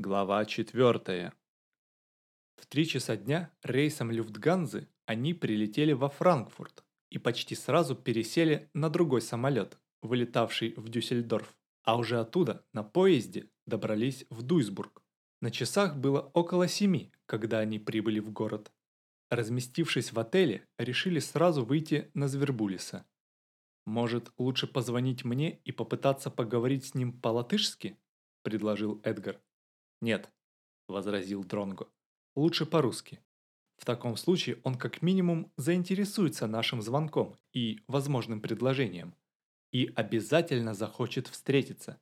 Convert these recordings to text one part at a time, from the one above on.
Глава 4. В три часа дня рейсом Люфтганзы они прилетели во Франкфурт и почти сразу пересели на другой самолет, вылетавший в Дюссельдорф, а уже оттуда на поезде добрались в Дуйсбург. На часах было около семи, когда они прибыли в город. Разместившись в отеле, решили сразу выйти на Звербулиса. «Может, лучше позвонить мне и попытаться поговорить с ним по-латышски?» – предложил Эдгар. «Нет», – возразил Дронго. «Лучше по-русски. В таком случае он как минимум заинтересуется нашим звонком и возможным предложением. И обязательно захочет встретиться».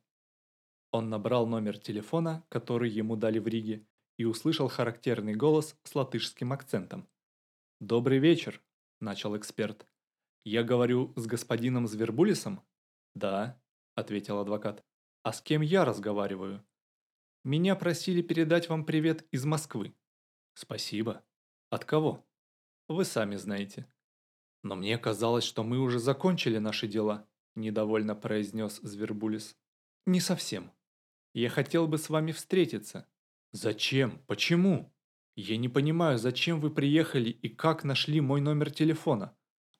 Он набрал номер телефона, который ему дали в Риге, и услышал характерный голос с латышским акцентом. «Добрый вечер», – начал эксперт. «Я говорю с господином Звербулисом?» «Да», – ответил адвокат. «А с кем я разговариваю?» Меня просили передать вам привет из Москвы. Спасибо. От кого? Вы сами знаете. Но мне казалось, что мы уже закончили наши дела, недовольно произнес Звербулис. Не совсем. Я хотел бы с вами встретиться. Зачем? Почему? Я не понимаю, зачем вы приехали и как нашли мой номер телефона.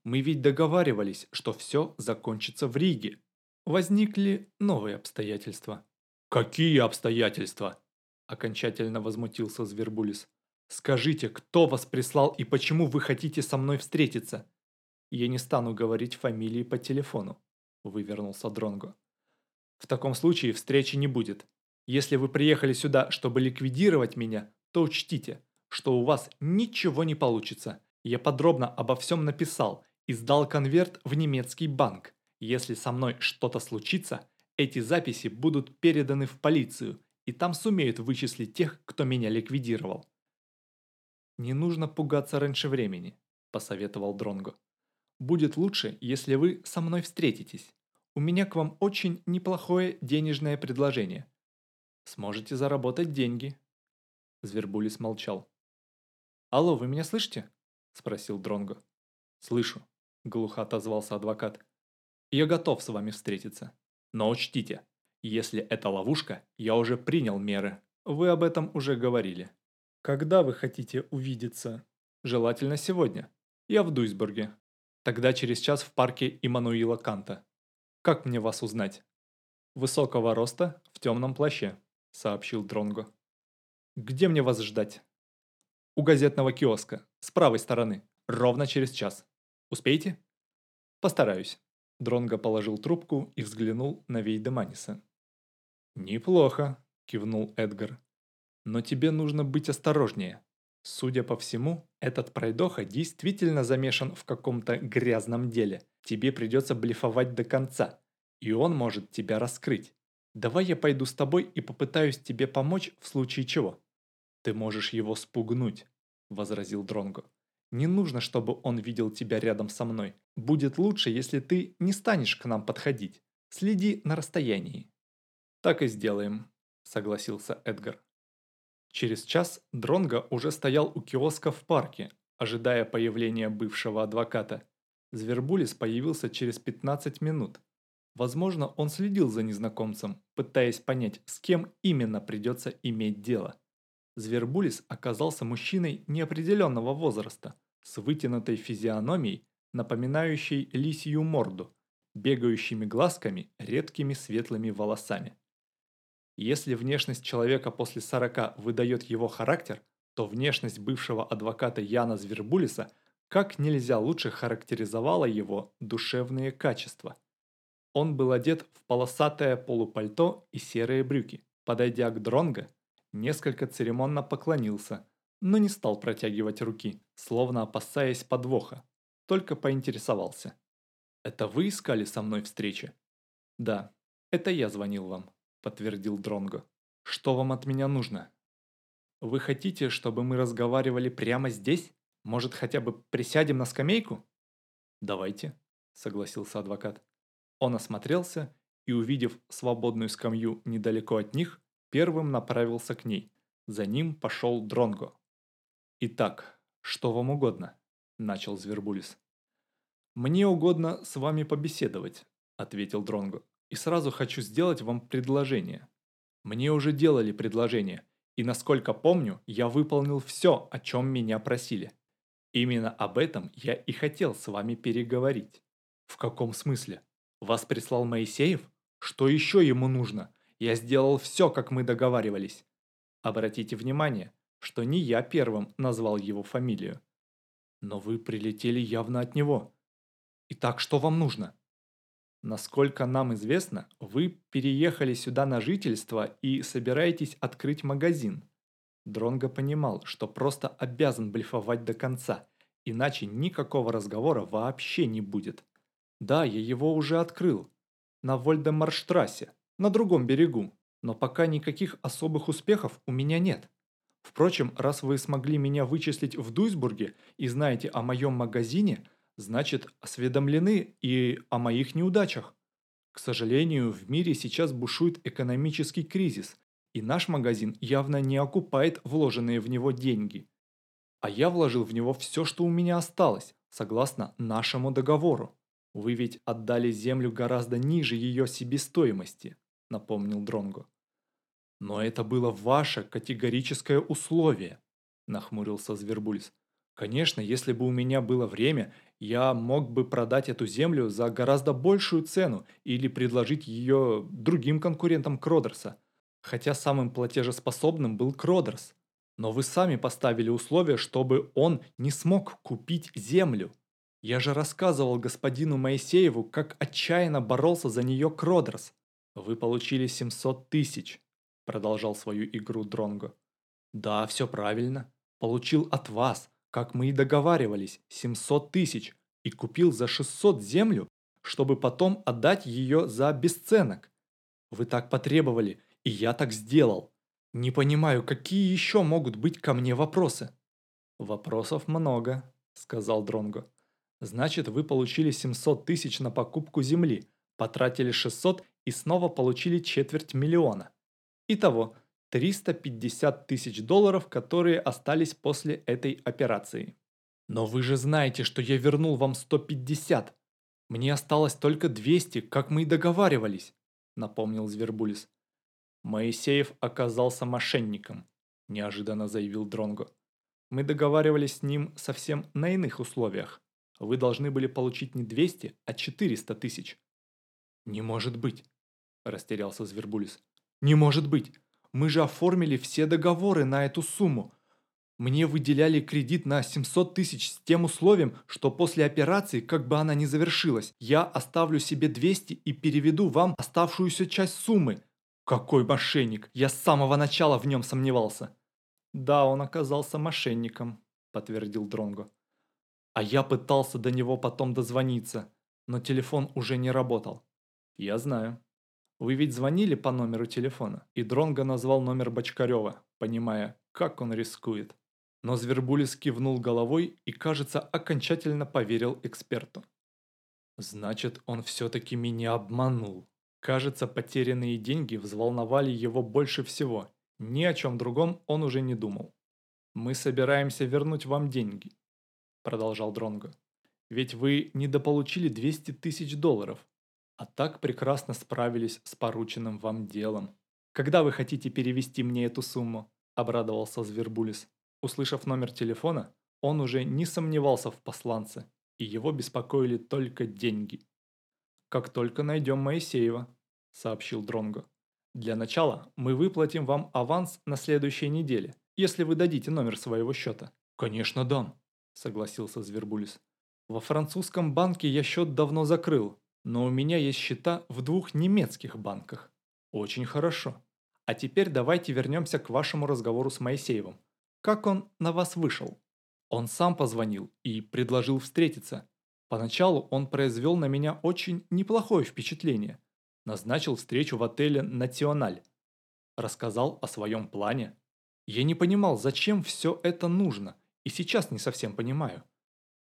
Мы ведь договаривались, что все закончится в Риге. Возникли новые обстоятельства. «Какие обстоятельства?» – окончательно возмутился Звербулис. «Скажите, кто вас прислал и почему вы хотите со мной встретиться?» «Я не стану говорить фамилии по телефону», – вывернулся Дронго. «В таком случае встречи не будет. Если вы приехали сюда, чтобы ликвидировать меня, то учтите, что у вас ничего не получится. Я подробно обо всем написал и сдал конверт в немецкий банк. Если со мной что-то случится, эти записи будут переданы в полицию, и там сумеют вычислить тех, кто меня ликвидировал. «Не нужно пугаться раньше времени», – посоветовал Дронго. «Будет лучше, если вы со мной встретитесь. У меня к вам очень неплохое денежное предложение. Сможете заработать деньги». Звербулис молчал. «Алло, вы меня слышите?» – спросил Дронго. «Слышу», – глухо отозвался адвокат. «Я готов с вами встретиться». Но учтите, если это ловушка, я уже принял меры. Вы об этом уже говорили. Когда вы хотите увидеться? Желательно сегодня. Я в Дуйсбурге. Тогда через час в парке Иммануила Канта. Как мне вас узнать? Высокого роста, в темном плаще, сообщил Дронго. Где мне вас ждать? У газетного киоска, с правой стороны, ровно через час. Успеете? Постараюсь. Дронго положил трубку и взглянул на Вейдеманиса. «Неплохо», – кивнул Эдгар. «Но тебе нужно быть осторожнее. Судя по всему, этот пройдоха действительно замешан в каком-то грязном деле. Тебе придется блефовать до конца, и он может тебя раскрыть. Давай я пойду с тобой и попытаюсь тебе помочь в случае чего». «Ты можешь его спугнуть», – возразил Дронго. Не нужно, чтобы он видел тебя рядом со мной. Будет лучше, если ты не станешь к нам подходить. Следи на расстоянии». «Так и сделаем», – согласился Эдгар. Через час Дронго уже стоял у киоска в парке, ожидая появления бывшего адвоката. Звербулис появился через 15 минут. Возможно, он следил за незнакомцем, пытаясь понять, с кем именно придется иметь дело. Звербулис оказался мужчиной неопределенного возраста, с вытянутой физиономией, напоминающей лисью морду, бегающими глазками, редкими светлыми волосами. Если внешность человека после 40 выдает его характер, то внешность бывшего адвоката Яна Звербулиса как нельзя лучше характеризовала его душевные качества. Он был одет в полосатое полупальто и серые брюки. Подойдя к Дронго, несколько церемонно поклонился, но не стал протягивать руки, словно опасаясь подвоха, только поинтересовался. «Это вы искали со мной встречи?» «Да, это я звонил вам», – подтвердил Дронго. «Что вам от меня нужно?» «Вы хотите, чтобы мы разговаривали прямо здесь? Может, хотя бы присядем на скамейку?» «Давайте», – согласился адвокат. Он осмотрелся и, увидев свободную скамью недалеко от них, первым направился к ней. За ним пошел Дронго. «Итак, что вам угодно?» – начал Звербулис. «Мне угодно с вами побеседовать», – ответил Дронго. «И сразу хочу сделать вам предложение. Мне уже делали предложение, и насколько помню, я выполнил все, о чем меня просили. Именно об этом я и хотел с вами переговорить. В каком смысле? Вас прислал Моисеев? Что еще ему нужно? Я сделал все, как мы договаривались. Обратите внимание, что не я первым назвал его фамилию. Но вы прилетели явно от него. Итак, что вам нужно? Насколько нам известно, вы переехали сюда на жительство и собираетесь открыть магазин. Дронго понимал, что просто обязан блефовать до конца, иначе никакого разговора вообще не будет. Да, я его уже открыл. На Вольдемарштрассе, на другом берегу. Но пока никаких особых успехов у меня нет. Впрочем, раз вы смогли меня вычислить в Дуйсбурге и знаете о моем магазине, значит, осведомлены и о моих неудачах. К сожалению, в мире сейчас бушует экономический кризис, и наш магазин явно не окупает вложенные в него деньги. А я вложил в него все, что у меня осталось, согласно нашему договору. Вы ведь отдали землю гораздо ниже ее себестоимости, напомнил Дронго. Но это было ваше категорическое условие, нахмурился Звербульс. Конечно, если бы у меня было время, я мог бы продать эту землю за гораздо большую цену или предложить ее другим конкурентам Кродерса. Хотя самым платежеспособным был Кродерс. Но вы сами поставили условие, чтобы он не смог купить землю. Я же рассказывал господину Моисееву, как отчаянно боролся за нее Кродерс. Вы получили 700 тысяч, продолжал свою игру Дронго. Да, все правильно. Получил от вас, как мы и договаривались, 700 тысяч. И купил за 600 землю, чтобы потом отдать ее за бесценок. Вы так потребовали, и я так сделал. Не понимаю, какие еще могут быть ко мне вопросы? Вопросов много, сказал Дронго. Значит, вы получили 700 тысяч на покупку земли, потратили 600 и снова получили четверть миллиона. Итого 350 тысяч долларов, которые остались после этой операции. Но вы же знаете, что я вернул вам 150. Мне осталось только 200, как мы и договаривались, напомнил Звербулис. Моисеев оказался мошенником, неожиданно заявил Дронго. Мы договаривались с ним совсем на иных условиях. Вы должны были получить не 200, а 400 тысяч. Не может быть, растерялся Звербулис. Не может быть. Мы же оформили все договоры на эту сумму. Мне выделяли кредит на 700 тысяч с тем условием, что после операции, как бы она ни завершилась, я оставлю себе 200 и переведу вам оставшуюся часть суммы. Какой мошенник! Я с самого начала в нем сомневался. Да, он оказался мошенником, подтвердил Дронго. А я пытался до него потом дозвониться, но телефон уже не работал. Я знаю. Вы ведь звонили по номеру телефона, и Дронго назвал номер Бочкарева, понимая, как он рискует. Но Звербулис кивнул головой и, кажется, окончательно поверил эксперту. Значит, он все-таки меня обманул. Кажется, потерянные деньги взволновали его больше всего. Ни о чем другом он уже не думал. «Мы собираемся вернуть вам деньги», – продолжал Дронго. «Ведь вы недополучили 200 тысяч долларов, а так прекрасно справились с порученным вам делом. Когда вы хотите перевести мне эту сумму?» – обрадовался Звербулис. Услышав номер телефона, он уже не сомневался в посланце, и его беспокоили только деньги. «Как только найдем Моисеева», – сообщил Дронго. «Для начала мы выплатим вам аванс на следующей неделе, если вы дадите номер своего счета». «Конечно дам», – согласился Звербулис. «Во французском банке я счет давно закрыл, но у меня есть счета в двух немецких банках. Очень хорошо. А теперь давайте вернемся к вашему разговору с Моисеевым. Как он на вас вышел? Он сам позвонил и предложил встретиться. Поначалу он произвел на меня очень неплохое впечатление. Назначил встречу в отеле «Националь». Рассказал о своем плане. Я не понимал, зачем все это нужно, и сейчас не совсем понимаю.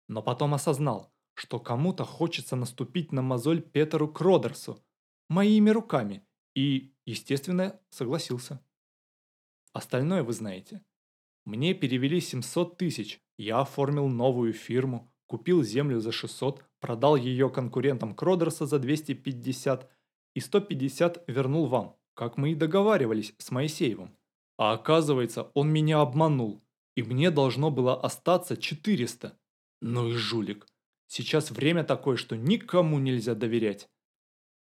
Но потом осознал, что кому-то хочется наступить на мозоль Петеру Кродерсу моими руками и, естественно, согласился. Остальное вы знаете. Мне перевели 700 тысяч, я оформил новую фирму, купил землю за 600, продал ее конкурентам Кродерса за 250 и 150 вернул вам, как мы и договаривались с Моисеевым. А оказывается, он меня обманул, и мне должно было остаться 400. Ну и жулик. Сейчас время такое, что никому нельзя доверять.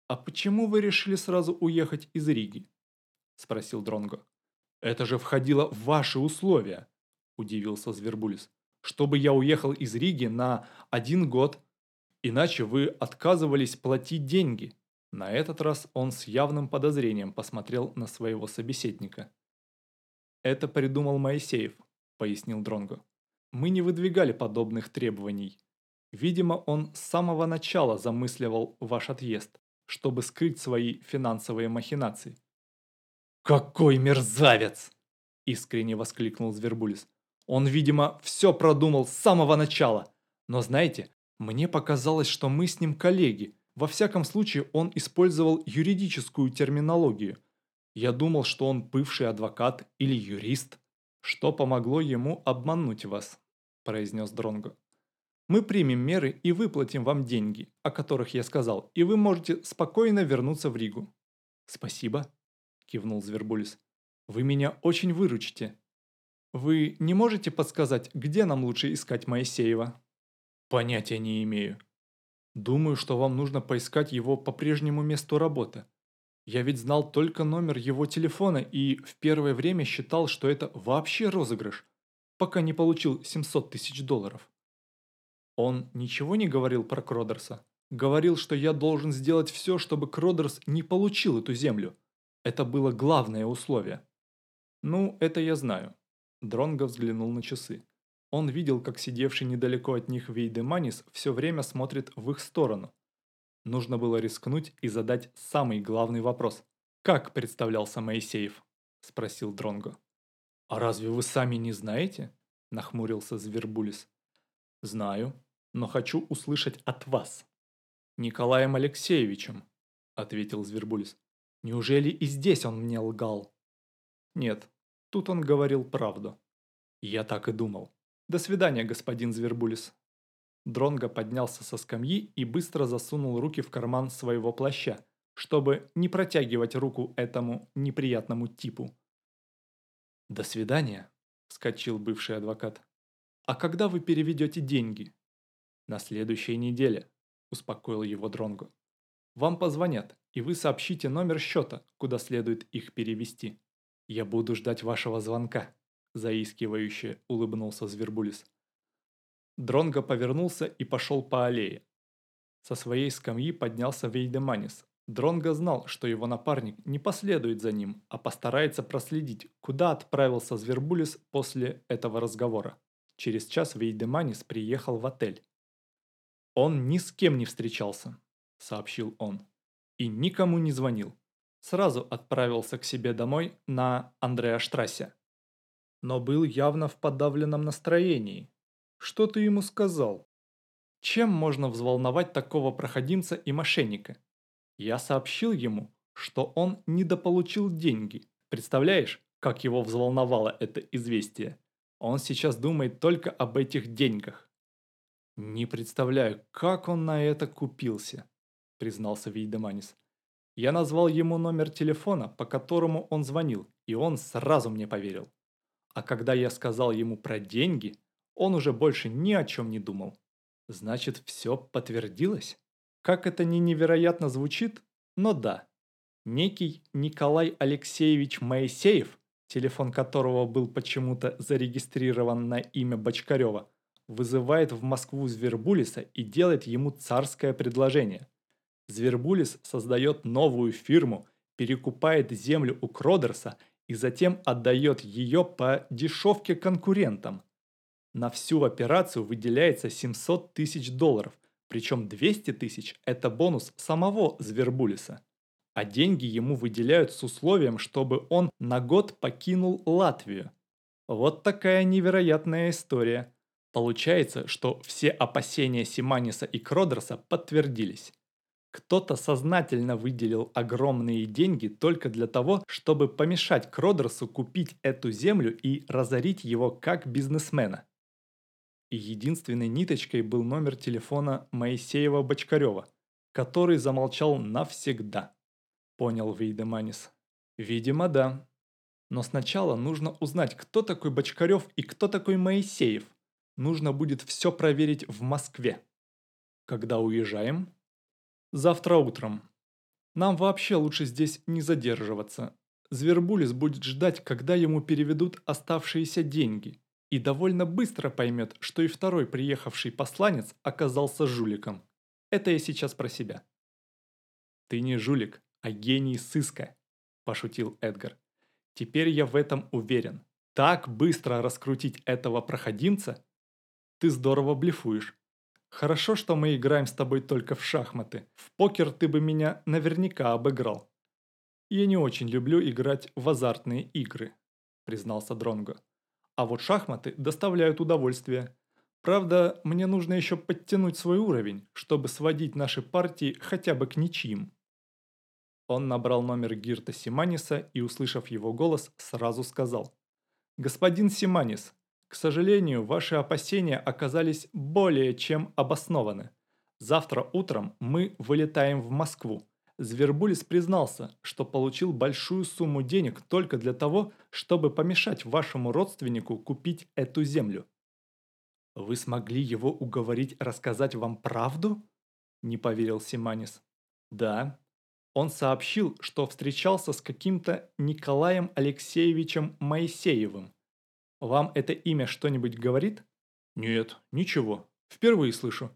«А почему вы решили сразу уехать из Риги?» – спросил Дронго. «Это же входило в ваши условия», – удивился Звербулис. «Чтобы я уехал из Риги на один год, иначе вы отказывались платить деньги». На этот раз он с явным подозрением посмотрел на своего собеседника. «Это придумал Моисеев», – пояснил Дронго. «Мы не выдвигали подобных требований. Видимо, он с самого начала замысливал ваш отъезд, чтобы скрыть свои финансовые махинации. «Какой мерзавец!» – искренне воскликнул Звербулис. «Он, видимо, все продумал с самого начала. Но знаете, мне показалось, что мы с ним коллеги. Во всяком случае, он использовал юридическую терминологию. Я думал, что он бывший адвокат или юрист. Что помогло ему обмануть вас?» – произнес Дронго. Мы примем меры и выплатим вам деньги, о которых я сказал, и вы можете спокойно вернуться в Ригу». «Спасибо», – кивнул Звербулис. «Вы меня очень выручите. Вы не можете подсказать, где нам лучше искать Моисеева?» «Понятия не имею. Думаю, что вам нужно поискать его по прежнему месту работы. Я ведь знал только номер его телефона и в первое время считал, что это вообще розыгрыш, пока не получил 700 тысяч долларов. Он ничего не говорил про Кродерса? Говорил, что я должен сделать все, чтобы Кродерс не получил эту землю. Это было главное условие. Ну, это я знаю. Дронго взглянул на часы. Он видел, как сидевший недалеко от них Вейдеманис все время смотрит в их сторону. Нужно было рискнуть и задать самый главный вопрос. «Как представлялся Моисеев?» – спросил Дронго. «А разве вы сами не знаете?» – нахмурился Звербулис. «Знаю, но хочу услышать от вас». «Николаем Алексеевичем», – ответил Звербулис. «Неужели и здесь он мне лгал?» «Нет, тут он говорил правду». «Я так и думал. До свидания, господин Звербулис». Дронго поднялся со скамьи и быстро засунул руки в карман своего плаща, чтобы не протягивать руку этому неприятному типу. «До свидания», – вскочил бывший адвокат. «А когда вы переведете деньги?» «На следующей неделе», – успокоил его Дронго. «Вам позвонят, и вы сообщите номер счета, куда следует их перевести. Я буду ждать вашего звонка», – заискивающе улыбнулся Звербулис. Дронго повернулся и пошел по аллее. Со своей скамьи поднялся Вейдеманис. Дронго знал, что его напарник не последует за ним, а постарается проследить, куда отправился Звербулис после этого разговора. Через час Вейдеманис приехал в отель. «Он ни с кем не встречался», – сообщил он. «И никому не звонил. Сразу отправился к себе домой на Андреа-штрассе. Но был явно в подавленном настроении. Что ты ему сказал? Чем можно взволновать такого проходимца и мошенника? Я сообщил ему, что он недополучил деньги. Представляешь, как его взволновало это известие? Он сейчас думает только об этих деньгах. «Не представляю, как он на это купился», – признался Вейдеманис. «Я назвал ему номер телефона, по которому он звонил, и он сразу мне поверил. А когда я сказал ему про деньги, он уже больше ни о чем не думал. Значит, все подтвердилось? Как это ни невероятно звучит, но да. Некий Николай Алексеевич Моисеев телефон которого был почему-то зарегистрирован на имя Бочкарева, вызывает в Москву Звербулиса и делает ему царское предложение. Звербулис создает новую фирму, перекупает землю у Кродерса и затем отдает ее по дешевке конкурентам. На всю операцию выделяется 700 тысяч долларов, причем 200 тысяч – это бонус самого Звербулиса а деньги ему выделяют с условием, чтобы он на год покинул Латвию. Вот такая невероятная история. Получается, что все опасения Симаниса и Кродерса подтвердились. Кто-то сознательно выделил огромные деньги только для того, чтобы помешать Кродерсу купить эту землю и разорить его как бизнесмена. И единственной ниточкой был номер телефона Моисеева-Бочкарева, который замолчал навсегда понял Вейдеманис. Видимо, да. Но сначала нужно узнать, кто такой Бочкарев и кто такой Моисеев. Нужно будет все проверить в Москве. Когда уезжаем? Завтра утром. Нам вообще лучше здесь не задерживаться. Звербулис будет ждать, когда ему переведут оставшиеся деньги. И довольно быстро поймет, что и второй приехавший посланец оказался жуликом. Это я сейчас про себя. «Ты не жулик, а гений сыска», – пошутил Эдгар. «Теперь я в этом уверен. Так быстро раскрутить этого проходимца? Ты здорово блефуешь. Хорошо, что мы играем с тобой только в шахматы. В покер ты бы меня наверняка обыграл». «Я не очень люблю играть в азартные игры», – признался Дронго. «А вот шахматы доставляют удовольствие. Правда, мне нужно еще подтянуть свой уровень, чтобы сводить наши партии хотя бы к ничьим». Он набрал номер Гирта Симаниса и, услышав его голос, сразу сказал. «Господин Симанис, к сожалению, ваши опасения оказались более чем обоснованы. Завтра утром мы вылетаем в Москву. Звербулис признался, что получил большую сумму денег только для того, чтобы помешать вашему родственнику купить эту землю. «Вы смогли его уговорить рассказать вам правду?» – не поверил Симанис. «Да, он сообщил, что встречался с каким-то Николаем Алексеевичем Моисеевым. Вам это имя что-нибудь говорит? Нет, ничего. Впервые слышу.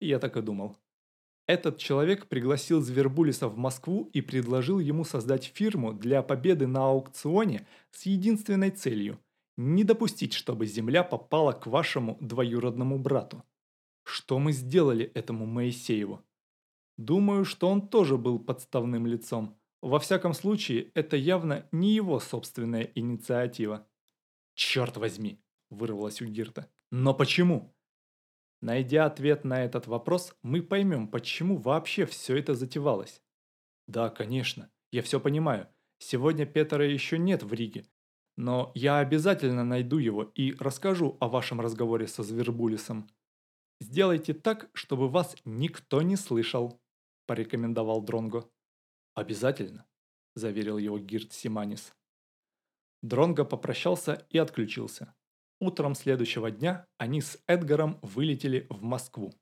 Я так и думал. Этот человек пригласил Звербулиса в Москву и предложил ему создать фирму для победы на аукционе с единственной целью – не допустить, чтобы земля попала к вашему двоюродному брату. Что мы сделали этому Моисееву? Думаю, что он тоже был подставным лицом. Во всяком случае, это явно не его собственная инициатива. «Черт возьми!» – вырвалось у Гирта. «Но почему?» Найдя ответ на этот вопрос, мы поймем, почему вообще все это затевалось. Да, конечно, я все понимаю. Сегодня Петра еще нет в Риге. Но я обязательно найду его и расскажу о вашем разговоре со Звербулисом. Сделайте так, чтобы вас никто не слышал порекомендовал Дронго. «Обязательно», – заверил его Гирт Симанис. Дронго попрощался и отключился. Утром следующего дня они с Эдгаром вылетели в Москву.